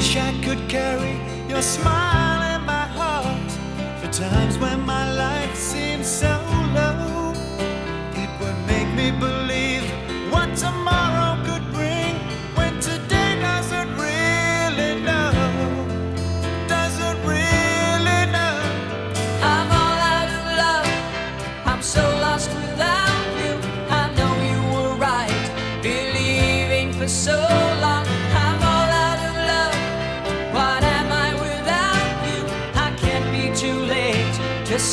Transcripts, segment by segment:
wish I could carry your smile in my heart for times when my life seems so low. It would make me believe what tomorrow could bring when today doesn't really know. Doesn't really know. I'm all out of love. I'm so lost without you. I know you were right, believing for so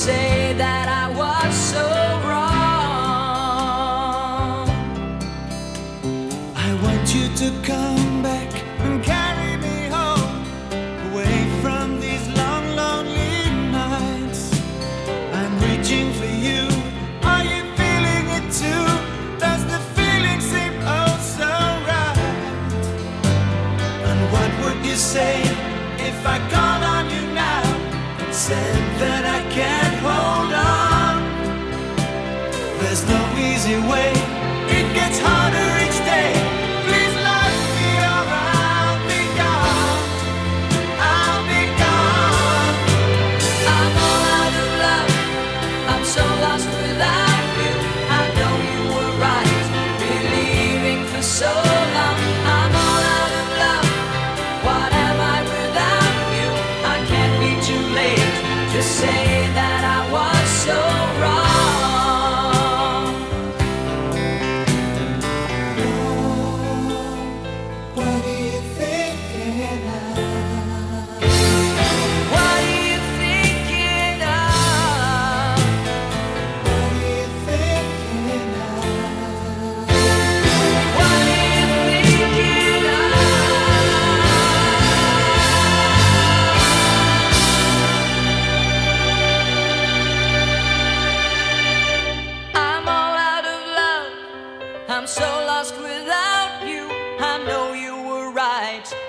say that I was so wrong. I want you to come back and carry me home, away from these long, lonely nights. I'm reaching for you. Are you feeling it too? Does the feeling seem oh so right? And what would you say if I called on you now and said that I can't 因为。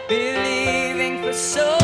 believing for so long.